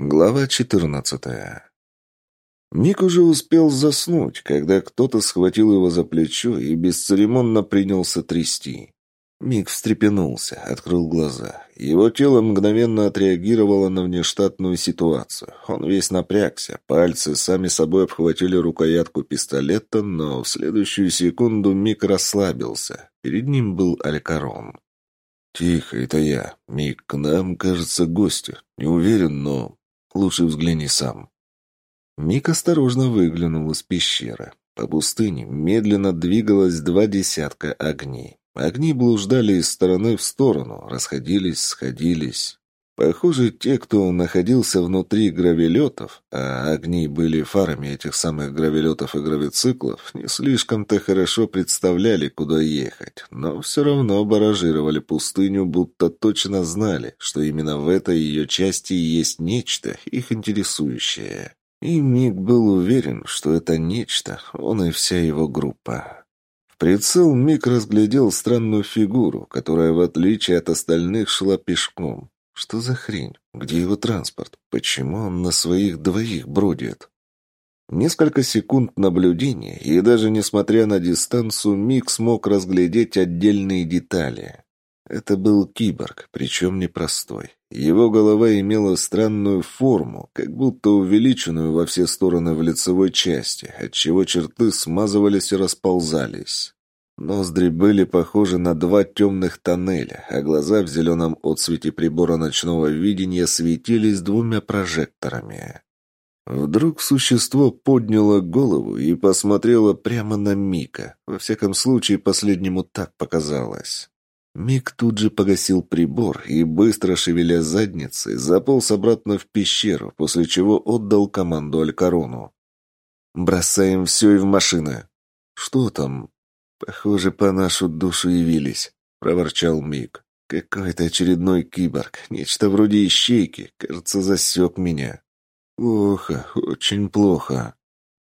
Глава 14 Мик уже успел заснуть, когда кто-то схватил его за плечо и бесцеремонно принялся трясти. Мик встрепенулся, открыл глаза. Его тело мгновенно отреагировало на внештатную ситуацию. Он весь напрягся, пальцы сами собой обхватили рукоятку пистолета, но в следующую секунду Мик расслабился. Перед ним был Алькарон. «Тихо, это я. Мик, к нам, кажется, гости. Не уверен, но Лучше взгляни сам». Мик осторожно выглянул из пещеры. По пустыне медленно двигалось два десятка огней. Огни блуждали из стороны в сторону, расходились, сходились. Похоже, те, кто находился внутри гравелетов, а огни были фарами этих самых гравелетов и гравициклов, не слишком-то хорошо представляли, куда ехать, но все равно баражировали пустыню, будто точно знали, что именно в этой ее части есть нечто, их интересующее. И Мик был уверен, что это нечто, он и вся его группа. Прицел Мик разглядел странную фигуру, которая, в отличие от остальных, шла пешком. Что за хрень? Где его транспорт? Почему он на своих двоих бродит? Несколько секунд наблюдения, и даже несмотря на дистанцию, Мик смог разглядеть отдельные детали. Это был киборг, причем непростой. Его голова имела странную форму, как будто увеличенную во все стороны в лицевой части, отчего черты смазывались и расползались. Ноздри были похожи на два темных тоннеля, а глаза в зеленом отсвете прибора ночного видения светились двумя прожекторами. Вдруг существо подняло голову и посмотрело прямо на Мика. Во всяком случае, последнему так показалось. Мик тут же погасил прибор и, быстро шевеля задницей, заполз обратно в пещеру, после чего отдал команду Алькарону. «Бросаем все и в машины». «Что там?» «Похоже, по нашу душу явились», — проворчал Мик. «Какой-то очередной киборг, нечто вроде ищейки, кажется, засек меня». «Плохо, очень плохо.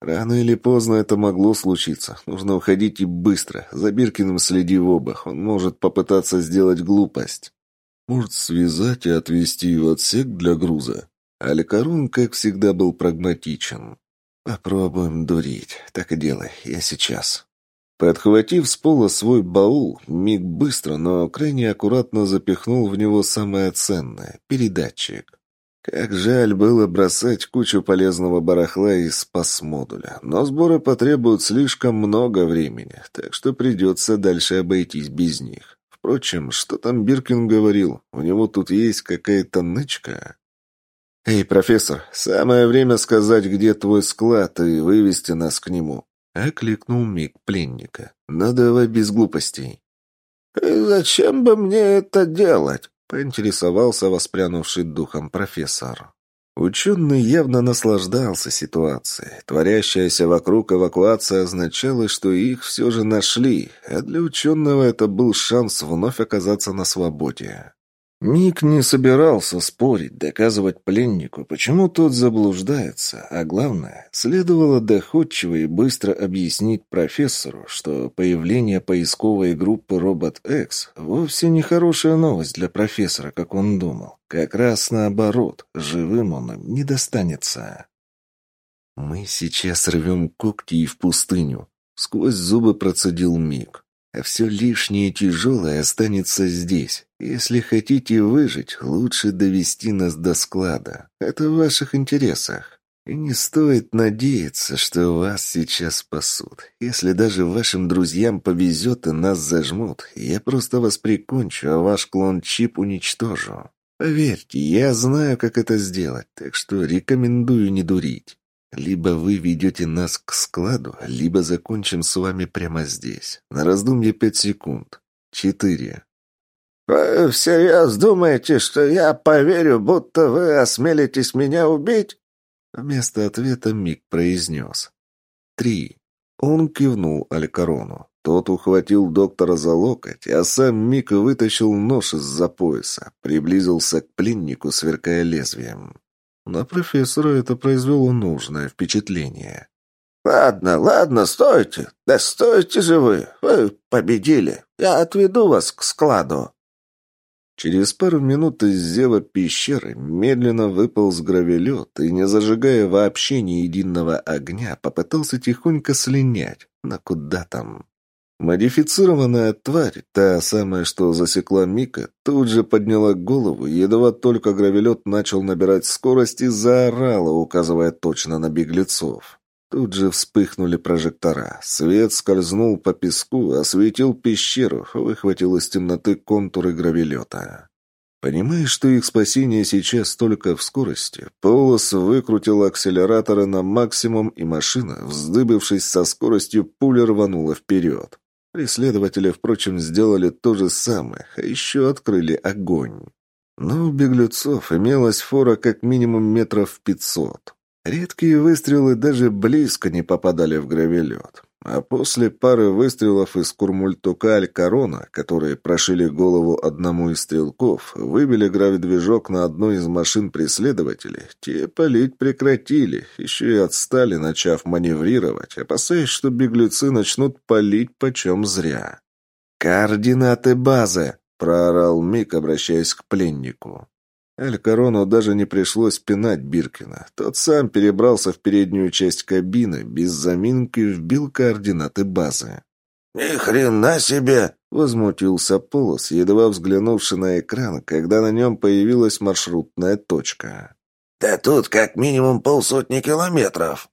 Рано или поздно это могло случиться. Нужно уходить и быстро. За Биркиным следи в оба, он может попытаться сделать глупость». «Может, связать и отвезти в отсек для груза?» Аликарун, как всегда, был прагматичен. «Попробуем дурить. Так и делай. Я сейчас». Подхватив с пола свой баул, Миг быстро, но крайне аккуратно запихнул в него самое ценное — передатчик. Как жаль было бросать кучу полезного барахла из спас-модуля, но сборы потребуют слишком много времени, так что придется дальше обойтись без них. Впрочем, что там Биркин говорил? У него тут есть какая-то нычка? «Эй, профессор, самое время сказать, где твой склад, и вывести нас к нему», Окликнул миг пленника. «Но давай без глупостей». «И зачем бы мне это делать?» — поинтересовался воспрянувший духом профессор. Ученый явно наслаждался ситуацией. Творящаяся вокруг эвакуация означала, что их все же нашли, а для ученого это был шанс вновь оказаться на свободе. Мик не собирался спорить, доказывать пленнику, почему тот заблуждается, а главное, следовало доходчиво и быстро объяснить профессору, что появление поисковой группы «Робот-Экс» вовсе не хорошая новость для профессора, как он думал. Как раз наоборот, живым он им не достанется. «Мы сейчас рвем когти и в пустыню», — сквозь зубы процедил Мик а все лишнее и тяжелое останется здесь. Если хотите выжить, лучше довести нас до склада. Это в ваших интересах. И не стоит надеяться, что вас сейчас спасут. Если даже вашим друзьям повезет и нас зажмут, я просто вас прикончу, а ваш клон-чип уничтожу. Поверьте, я знаю, как это сделать, так что рекомендую не дурить. Либо вы ведете нас к складу, либо закончим с вами прямо здесь. На раздумье пять секунд. Четыре. «Вы всерьез думаете, что я поверю, будто вы осмелитесь меня убить?» Вместо ответа Мик произнес. «Три». Он кивнул Алькарону. Тот ухватил доктора за локоть, а сам Мик вытащил нож из-за пояса, приблизился к пленнику, сверкая лезвием. На профессора это произвело нужное впечатление. «Ладно, ладно, стойте! Да стойте же вы! Вы победили! Я отведу вас к складу!» Через пару минут из зева пещеры медленно выполз гравелет и, не зажигая вообще ни единого огня, попытался тихонько слинять. Но куда там? Модифицированная тварь, та самая, что засекла Мика, тут же подняла голову, едва только гравелет начал набирать скорость и заорала, указывая точно на беглецов. Тут же вспыхнули прожектора. Свет скользнул по песку, осветил пещеру, выхватил из темноты контуры гравелета. Понимая, что их спасение сейчас только в скорости, Полос выкрутил акселераторы на максимум, и машина, вздыбившись со скоростью, пуля рванула вперед. Преследователи, впрочем, сделали то же самое, а еще открыли огонь. Но у беглецов имелась фора как минимум метров пятьсот. Редкие выстрелы даже близко не попадали в гравелет. А после пары выстрелов из курмультука Алькарона, которые прошили голову одному из стрелков, выбили гравидвижок на одной из машин преследователей, те палить прекратили, еще и отстали, начав маневрировать, опасаясь, что беглецы начнут палить почем зря. «Координаты базы!» — проорал Мик, обращаясь к пленнику. Алькарону даже не пришлось пинать Биркина. Тот сам перебрался в переднюю часть кабины, без заминки вбил координаты базы. «Ни хрена себе!» — возмутился Полос, едва взглянувши на экран, когда на нем появилась маршрутная точка. «Да тут как минимум полсотни километров!»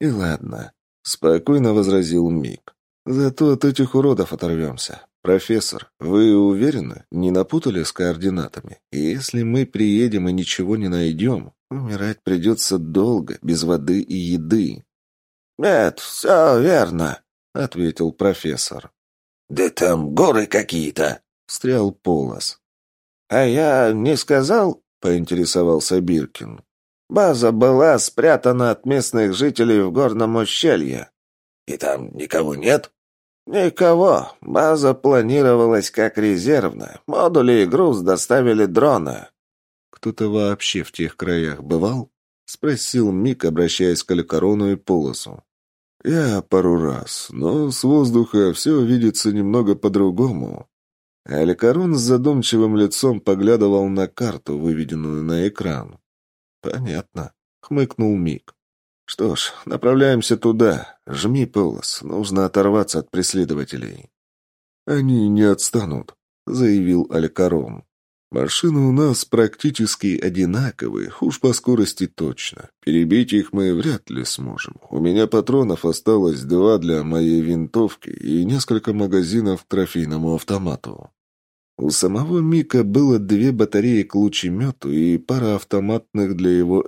«И ладно», — спокойно возразил Мик. «Зато от этих уродов оторвемся. «Профессор, вы уверены, не напутали с координатами? Если мы приедем и ничего не найдем, умирать придется долго, без воды и еды». «Нет, все верно», — ответил профессор. «Да там горы какие-то», — встрял Полос. «А я не сказал?» — поинтересовался Биркин. «База была спрятана от местных жителей в горном ущелье». «И там никого нет?» «Никого. База планировалась как резервная. Модули и груз доставили дроны». «Кто-то вообще в тех краях бывал?» — спросил Мик, обращаясь к Алькарону и Полосу. «Я пару раз, но с воздуха все видится немного по-другому». Алькарон с задумчивым лицом поглядывал на карту, выведенную на экран. «Понятно», — хмыкнул Мик. «Что ж, направляемся туда. Жми полос. Нужно оторваться от преследователей». «Они не отстанут», — заявил Алькарон. «Машины у нас практически одинаковые, уж по скорости точно. Перебить их мы вряд ли сможем. У меня патронов осталось два для моей винтовки и несколько магазинов к трофейному автомату». У самого Мика было две батареи к лучемету и пара автоматных для его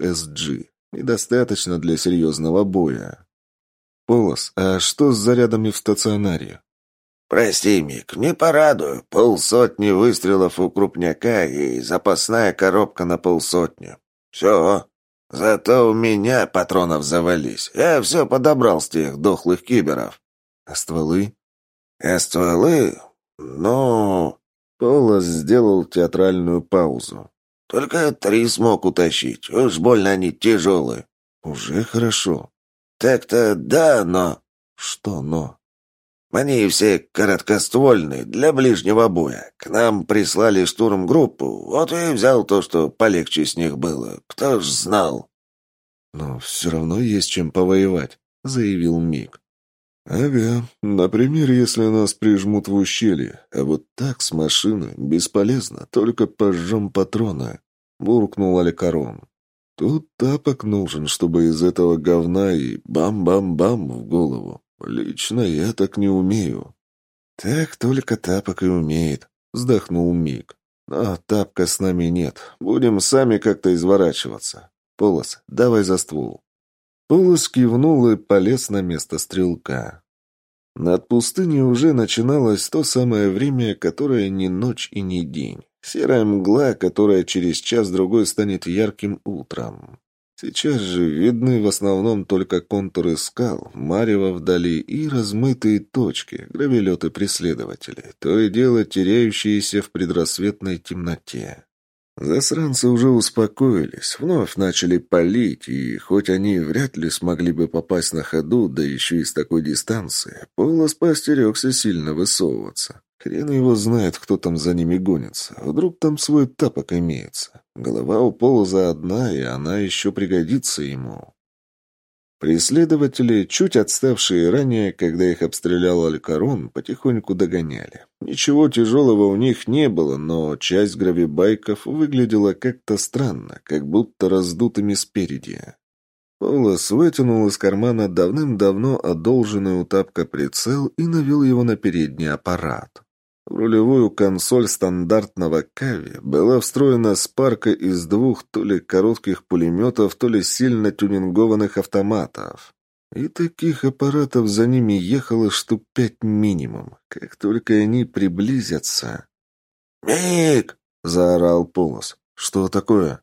SG. Недостаточно для серьезного боя. Полос, а что с зарядами в стационаре? «Прости, Мик, не порадую. Полсотни выстрелов у крупняка и запасная коробка на полсотни. Все. Зато у меня патронов завались. Я все подобрал с тех дохлых киберов». «А стволы?» «А стволы? Ну...» Полос сделал театральную паузу. Только три смог утащить. Уж больно они тяжелые. Уже хорошо. Так-то да, но... Что но? Они все короткоствольные, для ближнего боя. К нам прислали штурмгруппу, вот и взял то, что полегче с них было. Кто ж знал? Но все равно есть чем повоевать, заявил Мик. «Ага. Например, если нас прижмут в ущелье. А вот так с машины бесполезно, только пожжем патроны», — буркнул Аликарон. «Тут тапок нужен, чтобы из этого говна и бам-бам-бам в голову. Лично я так не умею». «Так только тапок и умеет», — вздохнул Мик. «Но тапка с нами нет. Будем сами как-то изворачиваться. Полос, давай за ствол». Полос кивнул и полез на место стрелка. Над пустыней уже начиналось то самое время, которое не ночь и не день. Серая мгла, которая через час-другой станет ярким утром. Сейчас же видны в основном только контуры скал, марево вдали и размытые точки, гравелеты преследователей, то и дело теряющиеся в предрассветной темноте. Засранцы уже успокоились, вновь начали палить, и хоть они вряд ли смогли бы попасть на ходу, да еще и с такой дистанции, Полос поостерегся сильно высовываться. Хрен его знает, кто там за ними гонится. Вдруг там свой тапок имеется. Голова у Полоза одна, и она еще пригодится ему. Преследователи, чуть отставшие ранее, когда их обстрелял Алькарон, потихоньку догоняли. Ничего тяжелого у них не было, но часть гравибайков выглядела как-то странно, как будто раздутыми спереди. Полос вытянул из кармана давным-давно одолженный у тапка прицел и навел его на передний аппарат. В рулевую консоль стандартного Кави была встроена спарка из двух то ли коротких пулеметов, то ли сильно тюнингованных автоматов. И таких аппаратов за ними ехало штук пять минимум. Как только они приблизятся... «Мик!» — заорал Полос. «Что такое?»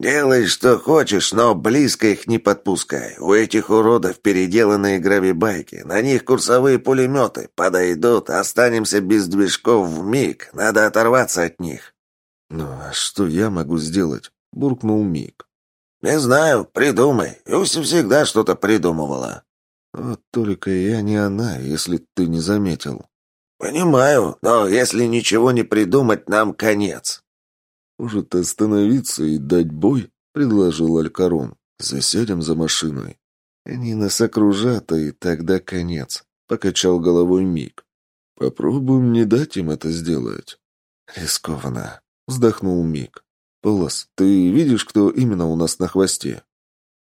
«Делай, что хочешь, но близко их не подпускай. У этих уродов переделанные гравибайки. На них курсовые пулеметы. Подойдут, останемся без движков в миг. Надо оторваться от них». «Ну, а что я могу сделать?» — буркнул Мик. «Не знаю, придумай. Юси всегда что-то придумывала». «Вот только я не она, если ты не заметил». «Понимаю, но если ничего не придумать, нам конец». «Может, остановиться и дать бой?» — предложил Алькарон. «Засядем за машиной». «Они нас окружат, и тогда конец», — покачал головой Мик. «Попробуем не дать им это сделать». «Рискованно», — вздохнул Мик. «Полос, ты видишь, кто именно у нас на хвосте?»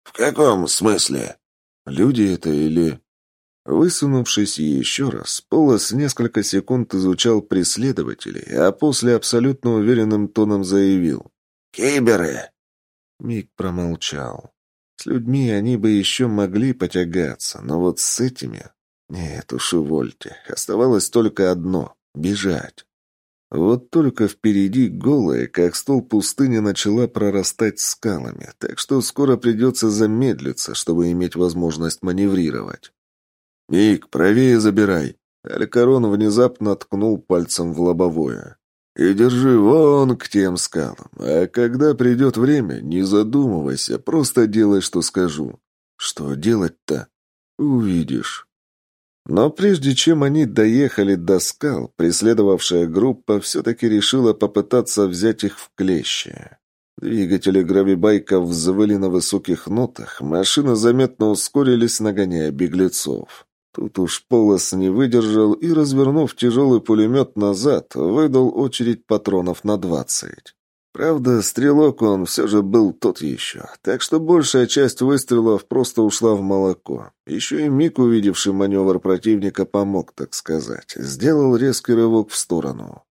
«В каком смысле?» «Люди это или...» Высунувшись еще раз, Полос несколько секунд изучал преследователей, а после абсолютно уверенным тоном заявил. «Киберы!» Миг промолчал. С людьми они бы еще могли потягаться, но вот с этими... Нет уж, увольте. Оставалось только одно — бежать. Вот только впереди голая, как стол пустыни, начала прорастать скалами, так что скоро придется замедлиться, чтобы иметь возможность маневрировать. «Мик, правее забирай!» Алькарон внезапно ткнул пальцем в лобовое. «И держи вон к тем скалам. А когда придет время, не задумывайся, просто делай, что скажу. Что делать-то? Увидишь». Но прежде чем они доехали до скал, преследовавшая группа все-таки решила попытаться взять их в клещи. Двигатели гравибайков взвыли на высоких нотах, машины заметно ускорились, нагоняя беглецов. Тут уж Полос не выдержал и, развернув тяжелый пулемет назад, выдал очередь патронов на двадцать. Правда, стрелок он все же был тот еще, так что большая часть выстрелов просто ушла в молоко. Еще и Мик, увидевший маневр противника, помог, так сказать. Сделал резкий рывок в сторону.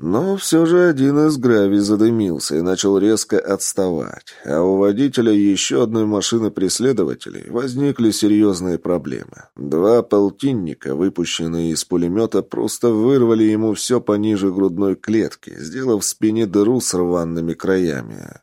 Но все же один из гравий задымился и начал резко отставать, а у водителя еще одной машины преследователей возникли серьезные проблемы. Два полтинника, выпущенные из пулемета, просто вырвали ему все пониже грудной клетки, сделав в спине дыру с рваными краями.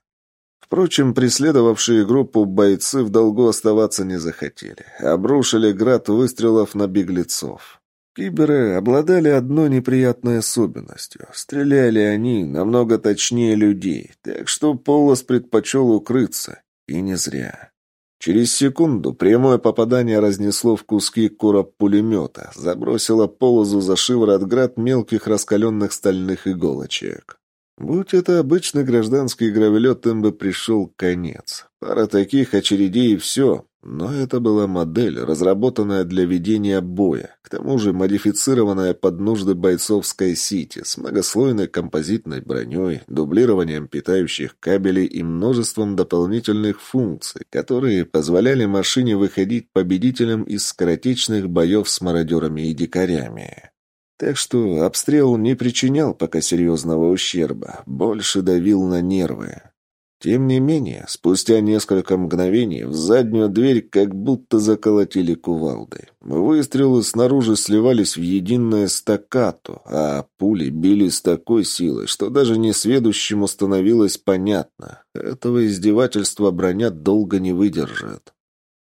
Впрочем, преследовавшие группу бойцы в долгу оставаться не захотели. Обрушили град выстрелов на беглецов. Киберы обладали одной неприятной особенностью. Стреляли они намного точнее людей, так что Полос предпочел укрыться. И не зря. Через секунду прямое попадание разнесло в куски короб пулемета, забросило Полозу за шиворот град мелких раскаленных стальных иголочек. Будь это обычный гражданский гравелет, им бы пришел конец. Пара таких очередей и все. Но это была модель, разработанная для ведения боя, к тому же модифицированная под нужды бойцовской сити, с многослойной композитной броней, дублированием питающих кабелей и множеством дополнительных функций, которые позволяли машине выходить победителем из скоротечных боев с мародерами и дикарями. Так что обстрел не причинял пока серьезного ущерба, больше давил на нервы. Тем не менее, спустя несколько мгновений в заднюю дверь как будто заколотили кувалдой. Выстрелы снаружи сливались в единое стаккато, а пули били с такой силой, что даже несведущему становилось понятно. Этого издевательства броня долго не выдержит.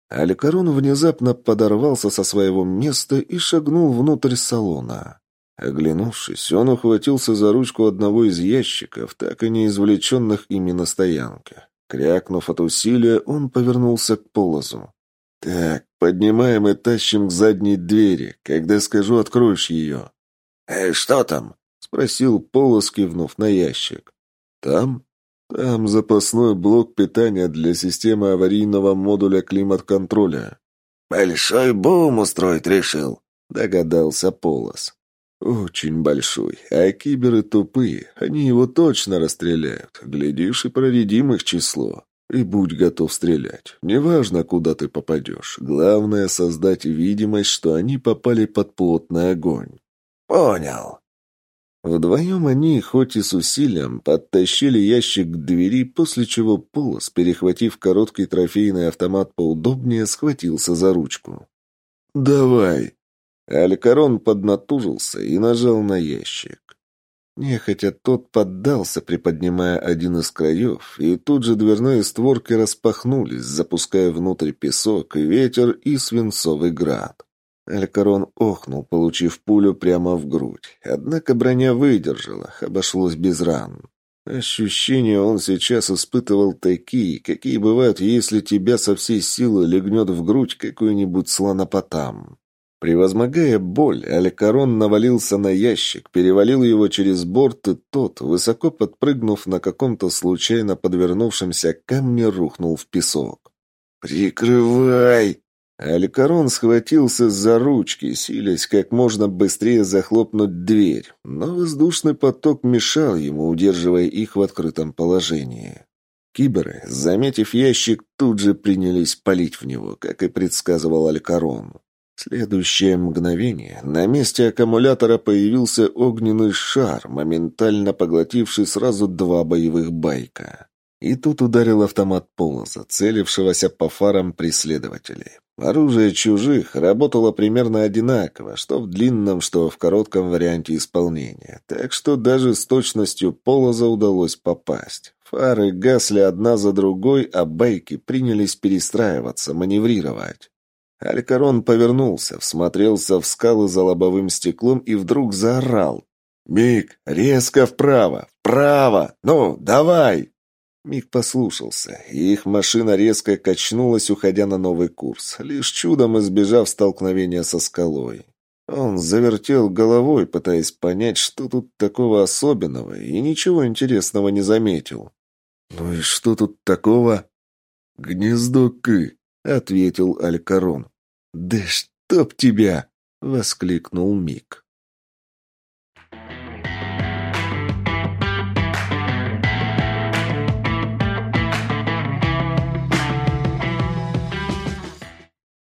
Аликарон внезапно подорвался со своего места и шагнул внутрь салона. Оглянувшись, он ухватился за ручку одного из ящиков, так и не извлеченных ими на стоянке. Крякнув от усилия, он повернулся к полозу. «Так, поднимаем и тащим к задней двери. Когда скажу, откроешь ее». «Э, что там?» — спросил Полос, кивнув на ящик. «Там? Там запасной блок питания для системы аварийного модуля климат-контроля». «Большой бум устроить решил», — догадался Полос. «Очень большой. А киберы тупые. Они его точно расстреляют. Глядишь, и проредим их число. И будь готов стрелять. Неважно, куда ты попадешь. Главное — создать видимость, что они попали под плотный огонь». «Понял». Вдвоем они, хоть и с усилием, подтащили ящик к двери, после чего Полос, перехватив короткий трофейный автомат поудобнее, схватился за ручку. «Давай!» Алькарон поднатужился и нажал на ящик. Нехотя тот поддался, приподнимая один из краев, и тут же дверные створки распахнулись, запуская внутрь песок, ветер и свинцовый град. Алькарон охнул, получив пулю прямо в грудь. Однако броня выдержала, обошлось без ран. Ощущения он сейчас испытывал такие, какие бывают, если тебя со всей силы легнет в грудь какой-нибудь слонопотам. Превозмогая боль, Алькарон навалился на ящик, перевалил его через борт, и тот, высоко подпрыгнув на каком-то случайно подвернувшемся камне, рухнул в песок. «Прикрывай!» Алькарон схватился за ручки, силясь как можно быстрее захлопнуть дверь, но воздушный поток мешал ему, удерживая их в открытом положении. Киберы, заметив ящик, тут же принялись палить в него, как и предсказывал Алькарон. Следующее мгновение на месте аккумулятора появился огненный шар, моментально поглотивший сразу два боевых байка. И тут ударил автомат Полоза, целившегося по фарам преследователей. Оружие чужих работало примерно одинаково, что в длинном, что в коротком варианте исполнения, так что даже с точностью Полоза удалось попасть. Фары гасли одна за другой, а байки принялись перестраиваться, маневрировать. Алькарон повернулся, всмотрелся в скалы за лобовым стеклом и вдруг заорал. «Мик, резко вправо! Вправо! Ну, давай!» Миг послушался, и их машина резко качнулась, уходя на новый курс, лишь чудом избежав столкновения со скалой. Он завертел головой, пытаясь понять, что тут такого особенного, и ничего интересного не заметил. «Ну и что тут такого?» «Гнездо Кы», — ответил Алькарон. «Да чтоб тебя!» — воскликнул Мик.